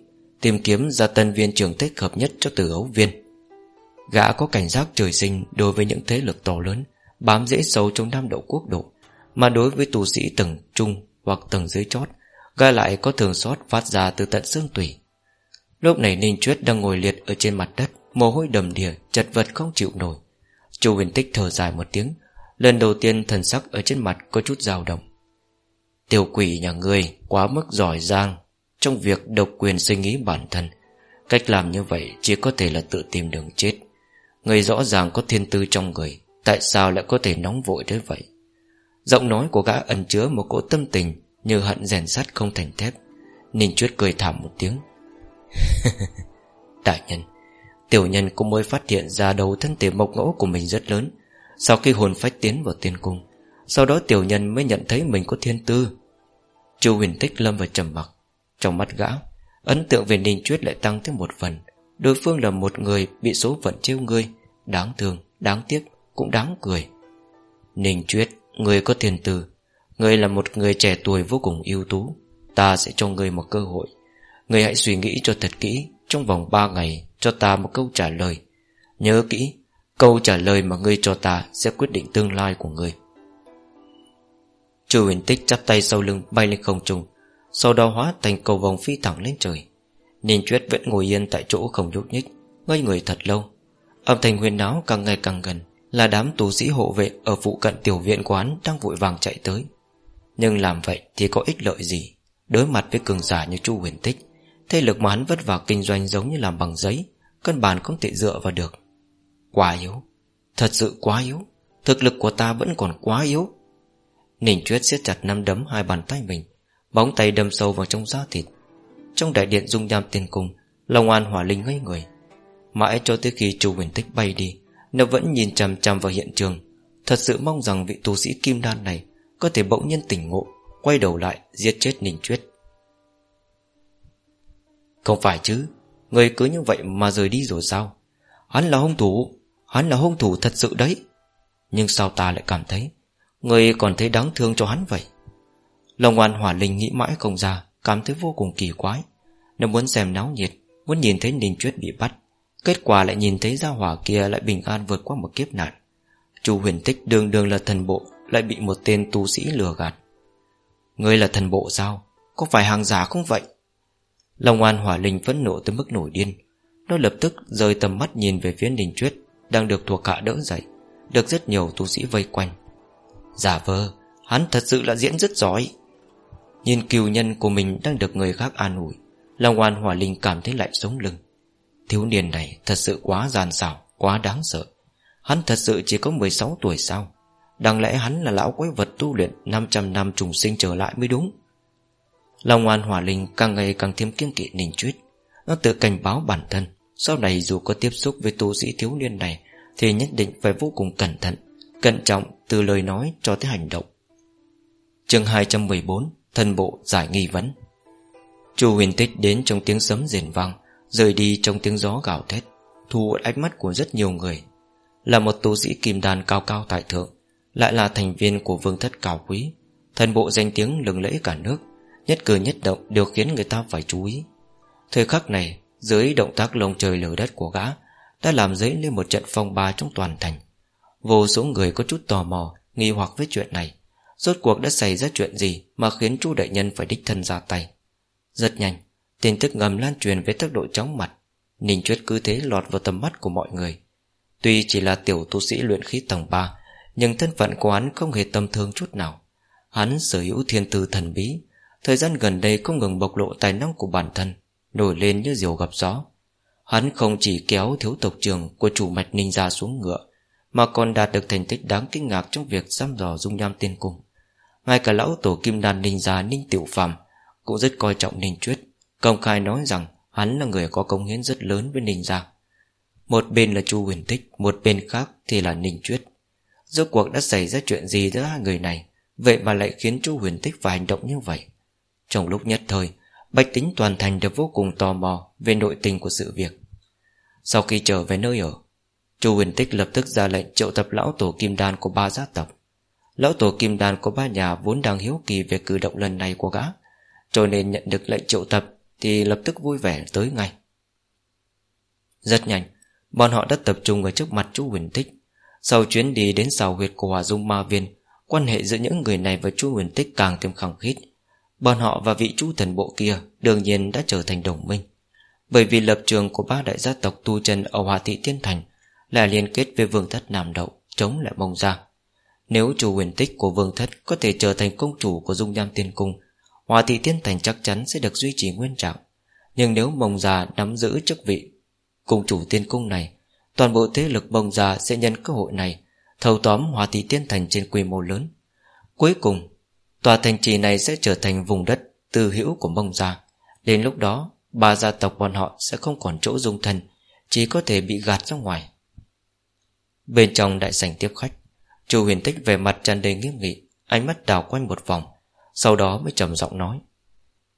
Tìm kiếm ra tân viên trường thích hợp nhất cho tử ấu viên. Gã có cảnh giác trời sinh đối với những thế lực to lớn, Bám dễ sâu trong nam đậu quốc độ, Mà đối với tù sĩ tầng trung Hoặc tầng dưới chót Gã lại có thường xót phát ra từ tận xương tủy. Lúc này Ninh Chuyết đang ngồi liệt Ở trên mặt đất, Mồ hôi đầm đìa, Chật vật không chịu nổi. Chu huyền tích thở dài một tiếng, Lần đầu tiên thần sắc ở trên mặt có chút dao động. Tiểu quỷ nhà ngươi Quá mức giỏi giang Trong việc độc quyền suy nghĩ bản thân. Cách làm như vậy chỉ có thể là tự tìm đường chết. Người rõ ràng có thiên tư trong người, Tại sao lại có thể nóng vội thế vậy? Giọng nói của gã ẩn chứa một cỗ tâm tình như hận rèn sắt không thành thép Ninh Chuyết cười thảm một tiếng. Đại nhân Tiểu nhân cũng mới phát hiện ra đầu thân thể mộc ngỗ của mình rất lớn. Sau khi hồn phách tiến vào tiên cung Sau đó tiểu nhân mới nhận thấy mình có thiên tư. Chu huyền tích lâm vào trầm mặc Trong mắt gã Ấn tượng về Ninh Chuyết lại tăng thêm một phần. Đối phương là một người bị số phận trêu ngươi Đáng thương, đáng tiếc cũng đáng cười. Ninh Chuyết Người có thiên tư. Người là một người trẻ tuổi vô cùng ưu tú. Ta sẽ cho người một cơ hội. Người hãy suy nghĩ cho thật kỹ Trong vòng 3 ngày cho ta một câu trả lời. Nhớ kỹ, Câu trả lời mà ngươi cho ta Sẽ quyết định tương lai của ngươi. Chu huyền tích chắp tay sau lưng bay lên không trung, Sau đó hóa thành cầu vòng phi thẳng lên trời. Ninh Chuyết vẫn ngồi yên tại chỗ không nhúc nhích, Ngây người thật lâu. Âm thanh huyền náo càng ngày càng gần, là đám tù sĩ hộ vệ Ở phụ cận tiểu viện quán đang vội vàng chạy tới. Nhưng làm vậy thì có ích lợi gì? Đối mặt với cường giả như chu huyền tích, Thế lực mà hắn vất vả kinh doanh giống như làm bằng giấy Cân bản không thể dựa vào được. Quá yếu. Thật sự quá yếu. Thực lực của ta vẫn còn quá yếu. Ninh Chuyết siết chặt năm đấm hai bàn tay mình, Bóng tay đâm sâu vào trong da thịt. Trong đại điện dung nham tiền cung Long an hỏa linh ngây người. Mãi cho tới khi chu huyền tích bay đi, nó vẫn nhìn chằm chằm vào hiện trường. Thật sự mong rằng vị tu sĩ kim đan này có thể bỗng nhiên tỉnh ngộ, Quay đầu lại, giết chết Ninh Chuyết. Không phải chứ, Người cứ như vậy mà rời đi rồi sao? Hắn là hung thủ, Hắn là hung thủ thật sự đấy. Nhưng sao ta lại cảm thấy, Người còn thấy đáng thương cho hắn vậy? Lòng oan hỏa linh nghĩ mãi không ra, Cảm thấy vô cùng kỳ quái. Nó muốn xem náo nhiệt, Muốn nhìn thấy Ninh Chuyết bị bắt. Kết quả lại nhìn thấy gia hỏa kia lại bình an vượt qua một kiếp nạn. Chu huyền tích đường đường là thần bộ lại bị một tên tu sĩ lừa gạt. Ngươi là thần bộ sao? Có phải hàng giả không vậy? Long an hỏa linh phẫn nộ tới mức nổi điên. Nó lập tức rời tầm mắt nhìn về phía đình chuyết Đang được thuộc hạ đỡ dậy, Được rất nhiều tu sĩ vây quanh. Giả vờ, Hắn thật sự là diễn rất giỏi. Nhìn kiều nhân của mình đang được người khác an ủi, Long An Hỏa Linh cảm thấy lạnh sống lưng. Thiếu niên này thật sự quá gian xảo, Quá đáng sợ. Hắn thật sự chỉ có 16 tuổi sao? Đáng lẽ hắn là lão quái vật tu luyện 500 năm trùng sinh trở lại mới đúng. Long An Hỏa Linh càng ngày càng thêm kiêng kỵ Ninh Chuyết. Nó tự cảnh báo bản thân, Sau này dù có tiếp xúc với tu sĩ thiếu niên này, Thì nhất định phải vô cùng cẩn thận, Cẩn trọng từ lời nói cho tới hành động. Chương 214 Thân bộ giải nghi vấn. Chu huyền tích đến trong tiếng sấm rền vang, Rời đi trong tiếng gió gào thét, Thu hút ánh mắt của rất nhiều người. Là một tu sĩ kim đàn cao cao tại thượng lại là thành viên của vương thất cao quý. Thần bộ danh tiếng lừng lẫy cả nước, Nhất cử nhất động đều khiến người ta phải chú ý. Thời khắc này, Dưới động tác lông trời lở đất của gã, Đã làm dấy lên một trận phong ba trong toàn thành. Vô số người có chút tò mò, Nghi hoặc với chuyện này. Rốt cuộc đã xảy ra chuyện gì Mà khiến chu đại nhân phải đích thân ra tay? Rất nhanh, Tin tức ngầm lan truyền với tốc độ chóng mặt. Ninh Chuyết cứ thế lọt vào tầm mắt của mọi người. Tuy chỉ là tiểu tu sĩ luyện khí tầng 3 nhưng thân phận của hắn không hề tầm thương chút nào. Hắn sở hữu thiên tư thần bí. Thời gian gần đây không ngừng bộc lộ tài năng của bản thân, Nổi lên như diều gặp gió. Hắn không chỉ kéo thiếu tộc trưởng Của chủ mạch ninh ra xuống ngựa, Mà còn đạt được thành tích đáng kinh ngạc Trong việc giam dò dung nham tiên cung. Ngay cả lão tổ kim đàn ninh gia ninh tiểu phàm Cũng rất coi trọng ninh truyết Công khai nói rằng Hắn là người có công hiến rất lớn với ninh gia Một bên là chu huyền tích, Một bên khác thì là ninh truyết Rốt cuộc đã xảy ra chuyện gì giữa hai người này? Vậy mà lại khiến chu huyền tích phải hành động như vậy? Trong lúc nhất thời, Bạch tính toàn thành đều vô cùng tò mò Về nội tình của sự việc. Sau khi trở về nơi ở, Chu huyền tích lập tức ra lệnh triệu tập lão tổ kim đan của ba gia tộc. Lão tổ kim đan của ba nhà vốn đang hiếu kỳ về cử động lần này của gã, Cho nên nhận được lệnh triệu tập Thì lập tức vui vẻ tới ngay. Rất nhanh, Bọn họ đã tập trung ở trước mặt chú huyền tích. Sau chuyến đi đến xào huyệt của Hòa Dung Ma Viên, Quan hệ giữa những người này và chú huyền tích càng thêm khẳng khít. Bọn họ và vị chú thần bộ kia Đương nhiên đã trở thành đồng minh. Bởi vì lập trường của ba đại gia tộc tu chân Ở Hòa Thị Tiên Thành Là liên kết với vương thất Nam Đậu, Chống lại mông ra Nếu chủ huyền tích của vương thất Có thể trở thành công chủ của dung nham tiên cung, Hòa Thị Tiên Thành chắc chắn sẽ được duy trì nguyên trạng. Nhưng nếu mông già nắm giữ chức vị, Cung chủ tiên cung này Toàn bộ thế lực bồng già sẽ nhân cơ hội này, Thâu tóm Hòa Thị Tiên Thành trên quy mô lớn. Cuối cùng, Tòa thành trì này sẽ trở thành vùng đất Tư hữu của bông già. Đến lúc đó, Ba gia tộc bọn họ sẽ không còn chỗ dung thân, Chỉ có thể bị gạt ra ngoài. Bên trong đại sảnh tiếp khách, Chu huyền tích về mặt tràn đầy nghiêm nghị, Ánh mắt đào quanh một vòng, Sau đó mới trầm giọng nói.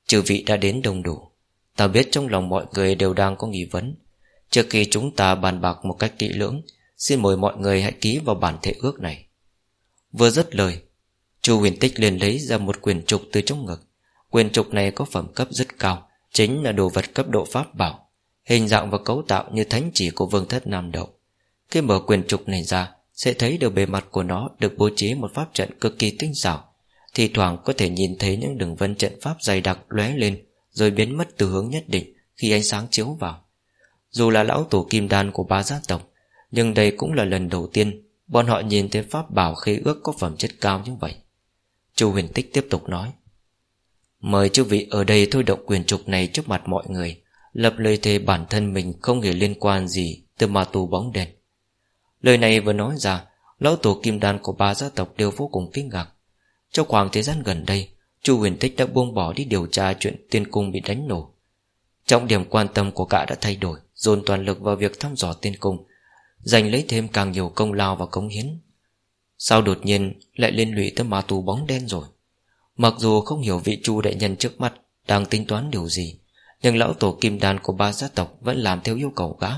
Chư vị đã đến đông đủ. Ta biết trong lòng mọi người đều đang có nghi vấn Trước khi chúng ta bàn bạc một cách kỹ lưỡng, Xin mời mọi người hãy ký vào bản thể ước này. Vừa dứt lời, Chu huyền tích liền lấy ra một quyền trục từ trong ngực. Quyền trục này có phẩm cấp rất cao, Chính là đồ vật cấp độ pháp bảo, Hình dạng và cấu tạo như thánh chỉ của vương thất Nam Đậu Khi mở quyền trục này ra, Sẽ thấy được bề mặt của nó Được bố trí một pháp trận cực kỳ tinh xảo. Thì thoảng có thể nhìn thấy những đường vân trận pháp dày đặc lóe lên, Rồi biến mất từ hướng nhất định Khi ánh sáng chiếu vào. Dù là lão tổ kim đan của ba gia tộc, Nhưng đây cũng là lần đầu tiên Bọn họ nhìn thấy pháp bảo khế ước có phẩm chất cao như vậy. Chu huyền tích tiếp tục nói, Mời chư vị ở đây thôi động quyền trục này trước mặt mọi người, Lập lời thề bản thân mình không hề liên quan gì Từ ma tù bóng đèn Lời này vừa nói ra, Lão tổ kim đan của ba gia tộc đều vô cùng kinh ngạc. Trong khoảng thời gian gần đây, Chu huyền tích đã buông bỏ đi điều tra Chuyện tiên cung bị đánh nổ Trọng điểm quan tâm của cả đã thay đổi, Dồn toàn lực vào việc thăm dò tiên cung, Giành lấy thêm càng nhiều công lao và cống hiến. Sao đột nhiên lại liên lụy tới ma tù bóng đen rồi? Mặc dù không hiểu vị chu đại nhân trước mắt Đang tính toán điều gì, Nhưng lão tổ kim đan của ba gia tộc Vẫn làm theo yêu cầu gã.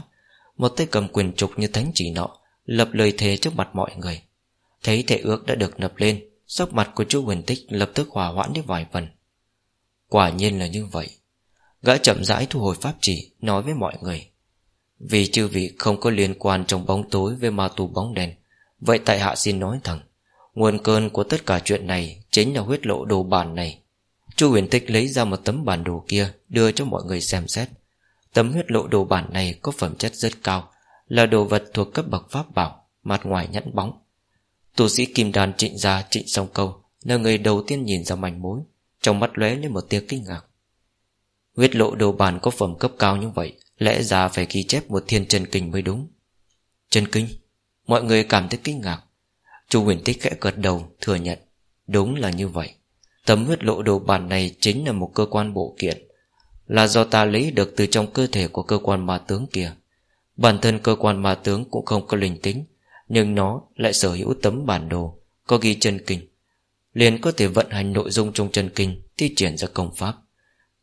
Một tay cầm quyền trục như thánh chỉ nọ, Lập lời thề trước mặt mọi người. Thấy thể ước đã được nập lên, Sắc mặt của chu huyền tích lập tức hòa hoãn đến vài phần. Quả nhiên là như vậy. Gã chậm rãi thu hồi pháp chỉ, Nói với mọi người. Vì chư vị không có liên quan trong bóng tối Với ma tù bóng đèn Vậy tại hạ xin nói thẳng, Nguồn cơn của tất cả chuyện này Chính là huyết lộ đồ bản này. Chu huyền tích lấy ra một tấm bản đồ kia, Đưa cho mọi người xem xét. Tấm huyết lộ đồ bản này có phẩm chất rất cao, Là đồ vật thuộc cấp bậc pháp bảo, Mặt ngoài nhẵn bóng. Tu sĩ kim đàn trịnh gia trịnh song câu, Là người đầu tiên nhìn ra manh mối, Trong mắt lóe lên một tia kinh ngạc. Huyết lộ đồ bản có phẩm cấp cao như vậy, Lẽ ra phải ghi chép một thiên chân kinh mới đúng. Chân kinh? Mọi người cảm thấy kinh ngạc. Chu huyền tích khẽ gật đầu, thừa nhận. Đúng là như vậy. Tấm huyết lộ đồ bản này chính là một cơ quan bộ kiện, Là do ta lấy được từ trong cơ thể của cơ quan ma tướng kia. Bản thân cơ quan ma tướng cũng không có linh tính, Nhưng nó lại sở hữu tấm bản đồ, Có ghi chân kinh. Liền có thể vận hành nội dung trong chân kinh, Thi triển ra công pháp.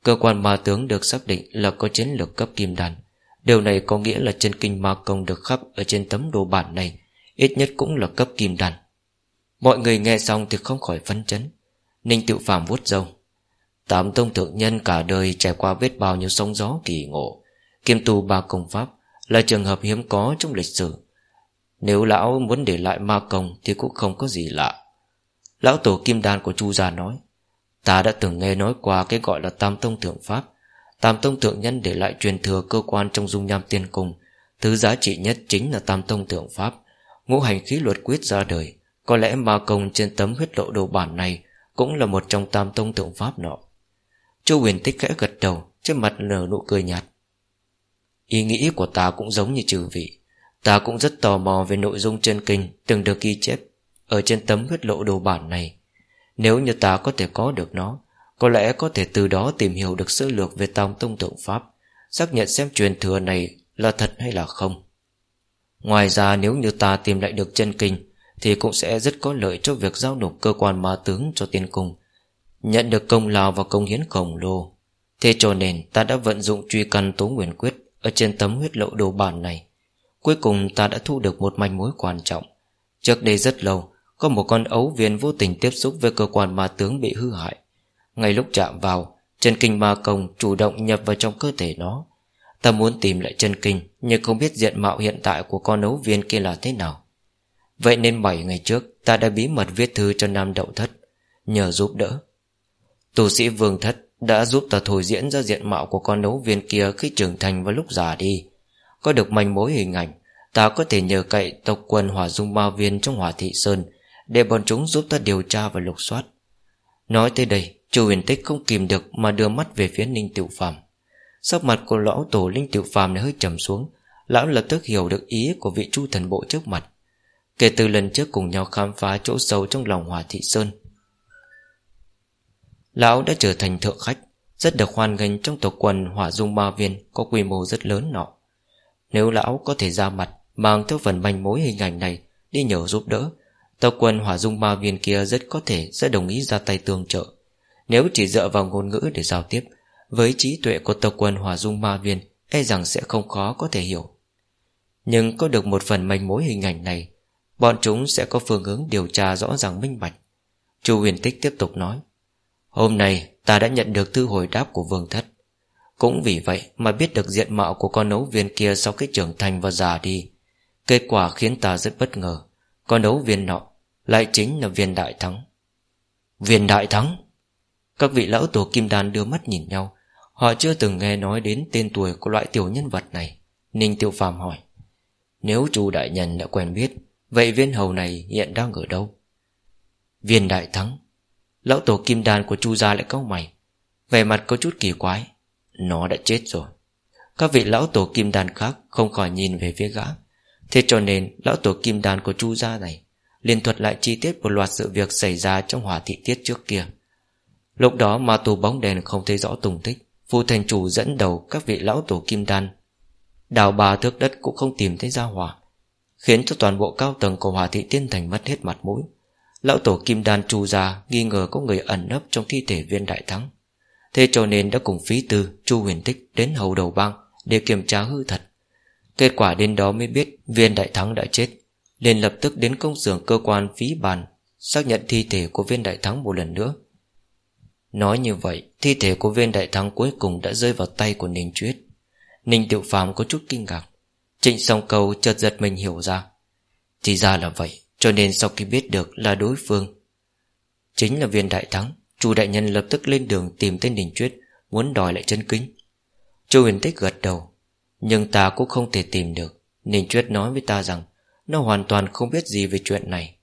Cơ quan ma tướng được xác định là có chiến lược cấp kim đan. Điều này có nghĩa là chân kinh ma công được khắp Ở trên tấm đồ bản này, Ít nhất cũng là cấp kim đan. Mọi người nghe xong thì không khỏi phấn chấn. Ninh tự phàm vuốt râu. Tám tông thượng nhân cả đời trải qua biết bao nhiêu sóng gió kỳ ngộ. Kiêm tu ba công pháp Là trường hợp hiếm có trong lịch sử. Nếu lão muốn để lại ma công Thì cũng không có gì lạ. Lão tổ kim đan của chu gia nói Ta đã từng nghe nói qua cái gọi là Tam Tông Thượng Pháp. Tam Tông Thượng Nhân để lại truyền thừa cơ quan trong dung nham tiên cung. Thứ giá trị nhất chính là Tam Tông Thượng Pháp. Ngũ hành khí luật quyết ra đời. Có lẽ ma công trên tấm huyết lộ đồ bản này Cũng là một trong Tam Tông Thượng Pháp nọ. Chu huyền tích khẽ gật đầu, Trên mặt nở nụ cười nhạt. Ý nghĩ của ta cũng giống như trừ vị. Ta cũng rất tò mò về nội dung chân kinh Từng được ghi chép Ở trên tấm huyết lộ đồ bản này nếu như ta có thể có được nó, Có lẽ có thể từ đó tìm hiểu được sơ lược về tam tông tượng Pháp, Xác nhận xem truyền thừa này là thật hay là không. Ngoài ra, nếu như ta tìm lại được chân kinh, Thì cũng sẽ rất có lợi cho việc giao nộp cơ quan ma tướng cho tiên cung. Nhận được công lao và công hiến khổng lồ, Thế cho nên ta đã vận dụng truy căn tố nguyện quyết Ở trên tấm huyết lộ đồ bản này. Cuối cùng ta đã thu được một manh mối quan trọng. Trước đây rất lâu có một con ấu viên vô tình tiếp xúc với cơ quan ma tướng bị hư hại. Ngay lúc chạm vào, Chân kinh ma công chủ động nhập vào trong cơ thể nó. Ta muốn tìm lại chân kinh, Nhưng không biết diện mạo hiện tại của con ấu viên kia là thế nào. Vậy nên 7 ngày trước, Ta đã bí mật viết thư cho Nam Đậu Thất, Nhờ giúp đỡ. Tù sĩ Vương Thất đã giúp ta thổi diễn ra diện mạo của con ấu viên kia Khi trưởng thành và lúc già đi. Có được manh mối hình ảnh, Ta có thể nhờ cậy tộc quân hỏa dung ma viên trong hỏa thị sơn để bọn chúng giúp ta điều tra và lục soát. Nói tới đây, Chu huyền tích không kìm được Mà đưa mắt về phía Ninh Tiểu Phàm. Sắc mặt của lão tổ Linh Tiểu Phàm này hơi trầm xuống, Lão lập tức hiểu được ý Của vị chu thần bộ trước mặt. Kể từ lần trước cùng nhau khám phá chỗ sâu Trong lòng Hòa Thị Sơn, Lão đã trở thành thượng khách, Rất được hoan nghênh trong tộc quần Hỏa Dung Ma Viên Có quy mô rất lớn nọ. Nếu lão có thể ra mặt, Mang theo phần manh mối hình ảnh này Đi nhờ giúp đỡ Tàu quân hỏa dung ma viên kia rất có thể sẽ đồng ý ra tay tương trợ. Nếu chỉ dựa vào ngôn ngữ để giao tiếp, Với trí tuệ của tàu quân hỏa dung ma viên E rằng sẽ không khó có thể hiểu. Nhưng có được một phần manh mối hình ảnh này, Bọn chúng sẽ có phương hướng điều tra rõ ràng minh bạch. Chu huyền tích tiếp tục nói, Hôm nay ta đã nhận được thư hồi đáp của vương thất. Cũng vì vậy mà biết được diện mạo của con nấu viên kia sau khi trưởng thành và già đi. Kết quả khiến ta rất bất ngờ. Con nấu viên nọ lại chính là viên đại thắng. Viên đại thắng? Các vị lão tổ kim đan đưa mắt nhìn nhau. Họ chưa từng nghe nói đến tên tuổi của loại tiểu nhân vật này. Ninh Tiêu Phàm hỏi. Nếu chu đại nhân đã quen biết, Vậy viên hầu này hiện đang ở đâu? Viên đại thắng. Lão tổ kim đan của chu gia lại câu mày. Vẻ mặt có chút kỳ quái. Nó đã chết rồi. Các vị lão tổ kim đan khác Không khỏi nhìn về phía gã. Thế cho nên, lão tổ kim đan của chu gia này liền thuật lại chi tiết một loạt sự việc xảy ra trong hỏa thị tiết trước kia. Lúc đó ma tù bóng đèn không thấy rõ tùng tích, Phu thành chủ dẫn đầu các vị lão tổ kim đan. Đào bà thước đất cũng không tìm thấy ra hỏa, khiến cho toàn bộ cao tầng của hỏa thị tiên thành mất hết mặt mũi. Lão tổ kim đan trù ra nghi ngờ có người ẩn nấp trong thi thể viên đại thắng. Thế cho nên đã cùng phí tư chu huyền tích đến hầu đầu bang để kiểm tra hư thật. Kết quả đến đó mới biết viên đại thắng đã chết liền lập tức đến công xưởng cơ quan phí bàn, Xác nhận thi thể của viên đại thắng một lần nữa. Nói như vậy, Thi thể của viên đại thắng cuối cùng Đã rơi vào tay của Ninh Chuyết. Ninh Tiểu Phàm có chút kinh ngạc. Trịnh song cầu chợt giật mình hiểu ra. Thì ra là vậy, Cho nên sau khi biết được là đối phương, Chính là viên đại thắng Chu đại nhân lập tức lên đường tìm tên Ninh Chuyết, Muốn đòi lại chân kính. Chu huyền tích gật đầu, Nhưng ta cũng không thể tìm được. Ninh Chuyết nói với ta rằng nó hoàn toàn không biết gì về chuyện này.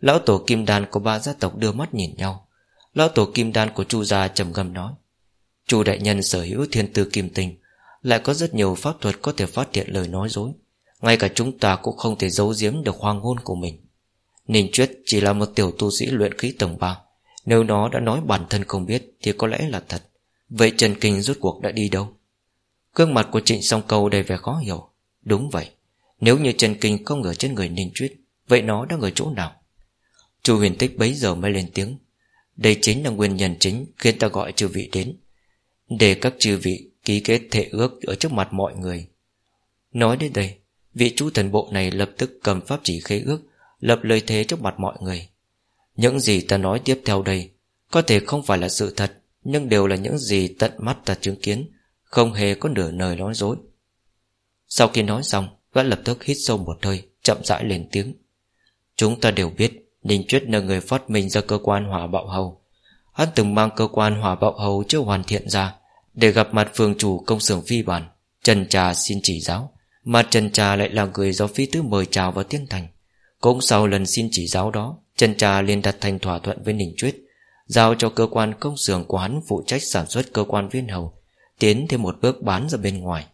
Lão tổ kim đan của ba gia tộc đưa mắt nhìn nhau. Lão tổ kim đan của chu gia trầm ngâm nói Chu đại nhân sở hữu thiên tư kim tình, Lại có rất nhiều pháp thuật có thể phát hiện lời nói dối. Ngay cả chúng ta cũng không thể giấu giếm được hoang ngôn của mình. Ninh Chuyết chỉ là một tiểu tu sĩ luyện khí tầng 3 Nếu nó đã nói bản thân không biết Thì có lẽ là thật. Vậy Trần Kinh rốt cuộc đã đi đâu? Cương mặt của trịnh song câu đầy vẻ khó hiểu. Đúng vậy. Nếu như Trần Kinh không ở trên người Ninh Chuyết Vậy nó đang ở chỗ nào? Chu huyền tích bấy giờ mới lên tiếng. Đây chính là nguyên nhân chính Khiến ta gọi chư vị đến. Để các chư vị ký kết thể ước Ở trước mặt mọi người. Nói đến đây, Vị chú thần bộ này lập tức cầm pháp chỉ khế ước, Lập lời thế trước mặt mọi người. Những gì ta nói tiếp theo đây, Có thể không phải là sự thật, Nhưng đều là những gì tận mắt ta chứng kiến, Không hề có nửa lời nói dối. Sau khi nói xong Gã lập tức hít sâu một hơi, Chậm rãi lên tiếng. Chúng ta đều biết, Ninh Chuyết là người phát minh ra cơ quan hỏa bạo hầu. Hắn từng mang cơ quan hỏa bạo hầu chưa hoàn thiện ra, Để gặp mặt phương chủ công xưởng phi bản, Trần Trà xin chỉ giáo. Mà Trần Trà lại là người do phi tứ mời chào vào tiên thành. Cũng sau lần xin chỉ giáo đó, Trần Trà liền đặt thành thỏa thuận với Ninh Chuyết Giao cho cơ quan công xưởng của hắn Phụ trách sản xuất cơ quan viên hầu, Tiến thêm một bước bán ra bên ngoài.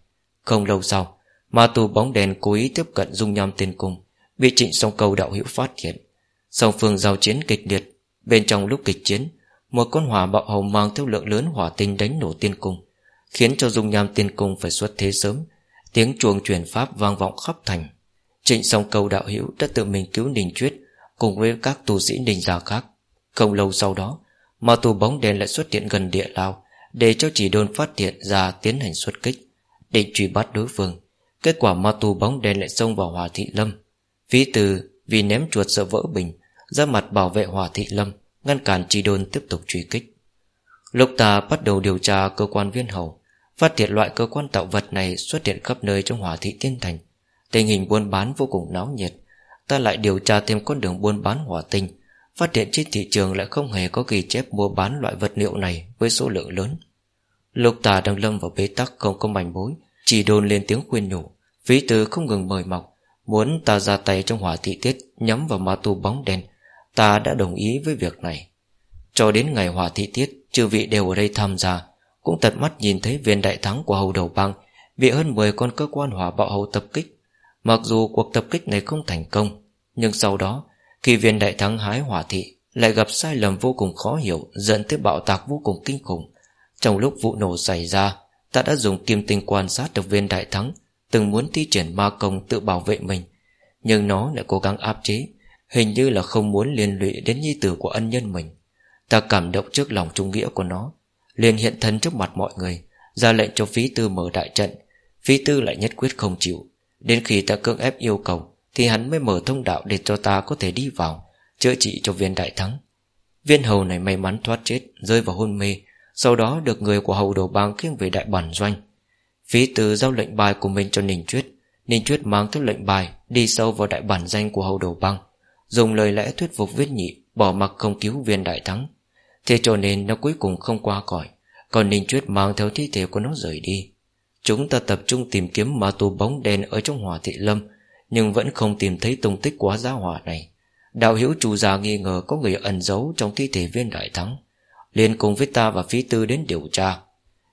Không lâu sau Ma tù bóng đèn cố ý tiếp cận dung nham tiên cung, Bị trịnh song cầu đạo hữu phát hiện. Song phương giao chiến kịch liệt, Bên trong lúc kịch chiến, Một con hỏa bạo hồng mang theo lượng lớn hỏa tinh đánh nổ tiên cung, Khiến cho dung nham tiên cung phải xuất thế sớm. Tiếng chuông truyền pháp vang vọng khắp thành. Trịnh song cầu đạo hữu đã tự mình cứu Ninh Chuyết Cùng với các tu sĩ Ninh gia khác. Không lâu sau đó, Ma tù bóng đèn lại xuất hiện gần địa lao Để cho chỉ đơn phát hiện ra tiến hành xuất kích, Định truy bắt đối phương. Kết quả ma tù bóng đèn lại xông vào hòa thị lâm. Phí từ vì ném chuột sợ vỡ bình, Ra mặt bảo vệ hòa thị lâm, Ngăn cản chi đôn tiếp tục truy kích. Lục tà bắt đầu điều tra cơ quan viên hầu, Phát hiện loại cơ quan tạo vật này Xuất hiện khắp nơi trong hòa thị tiên thành. Tình hình buôn bán vô cùng náo nhiệt. Ta lại điều tra thêm con đường buôn bán hỏa tinh, Phát hiện trên thị trường lại không hề có ghi chép mua bán loại vật liệu này Với số lượng lớn. Lục tà đang lâm vào bế tắc không có mảnh mối chỉ đồn lên tiếng khuyên nhủ. Phí tử không ngừng mời mọc. Muốn ta ra tay trong hỏa thị tiết, Nhắm vào ma tu bóng đen, Ta đã đồng ý với việc này. Cho đến ngày hỏa thị tiết, Chư vị đều ở đây tham gia. Cũng tận mắt nhìn thấy viên đại thắng của hầu đầu bang, Bị hơn 10 con cơ quan hỏa bạo hầu tập kích. Mặc dù cuộc tập kích này không thành công, Nhưng sau đó, Khi viên đại thắng hái hỏa thị, Lại gặp sai lầm vô cùng khó hiểu, Dẫn tới bạo tạc vô cùng kinh khủng. Trong lúc vụ nổ xảy ra Ta đã dùng kim tinh quan sát được viên đại thắng, Từng muốn thi triển ma công tự bảo vệ mình. Nhưng nó lại cố gắng áp chế, Hình như là không muốn liên lụy đến nhi tử của ân nhân mình. Ta cảm động trước lòng trung nghĩa của nó, liền hiện thân trước mặt mọi người, ra lệnh cho phí tư mở đại trận. Phí tư lại nhất quyết không chịu. Đến khi ta cưỡng ép yêu cầu, thì hắn mới mở thông đạo để cho ta có thể đi vào, chữa trị cho viên đại thắng. Viên hầu này may mắn thoát chết, rơi vào hôn mê sau đó được người của hầu đầu bang khiêng về đại bản doanh. Phí từ giao lệnh bài của mình cho ninh chuyết ninh chuyết mang theo lệnh bài đi sâu vào đại bản danh của hầu đầu bang, dùng lời lẽ thuyết phục viết nhị bỏ mặc không cứu viên đại thắng. Thế cho nên nó cuối cùng không qua cõi Còn Ninh Chuyết mang theo thi thể của nó rời đi. Chúng ta tập trung tìm kiếm ma tu bóng đen Ở trong hỏa thị lâm, Nhưng vẫn không tìm thấy tung tích quá giá hỏa này. Đạo hữu chủ già nghi ngờ Có người ẩn giấu trong thi thể viên đại thắng liền cùng với ta và phí tư đến điều tra.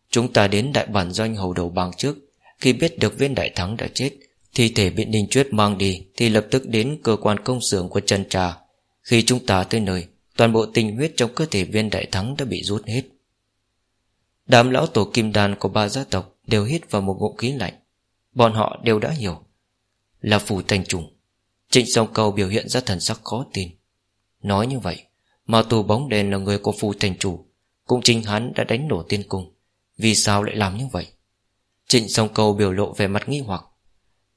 Chúng ta đến đại bản doanh hầu đầu bang trước. Khi biết được viên đại thắng đã chết, Thi thể bị Ninh Chuyết mang đi, Thì lập tức đến cơ quan công xưởng của Trần Trà. Khi chúng ta tới nơi, Toàn bộ tinh huyết trong cơ thể viên đại thắng đã bị rút hết. Đám lão tổ kim đàn của ba gia tộc Đều hít vào một ngụm khí lạnh. Bọn họ đều đã hiểu. Là phù thành trùng. Trịnh song cầu biểu hiện ra thần sắc khó tin. Nói như vậy mà tù bóng đèn là người của phù thành chủ, Cũng chính hắn đã đánh nổ tiên cung. Vì sao lại làm như vậy? Trịnh song cầu biểu lộ về mặt nghi hoặc.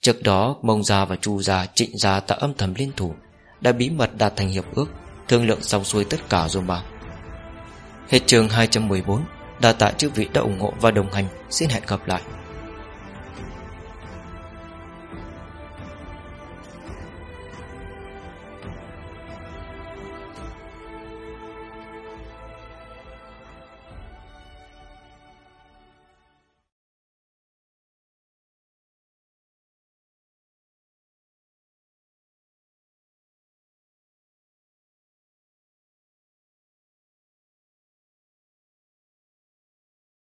Trước đó, Mông Gia và Chu Gia, Trịnh Gia đã âm thầm liên thủ, Đã bí mật đạt thành hiệp ước, Thương lượng xong xuôi tất cả rồi mà. Hết chương 214 Đa tạ chư vị đã ủng hộ và đồng hành. Xin hẹn gặp lại.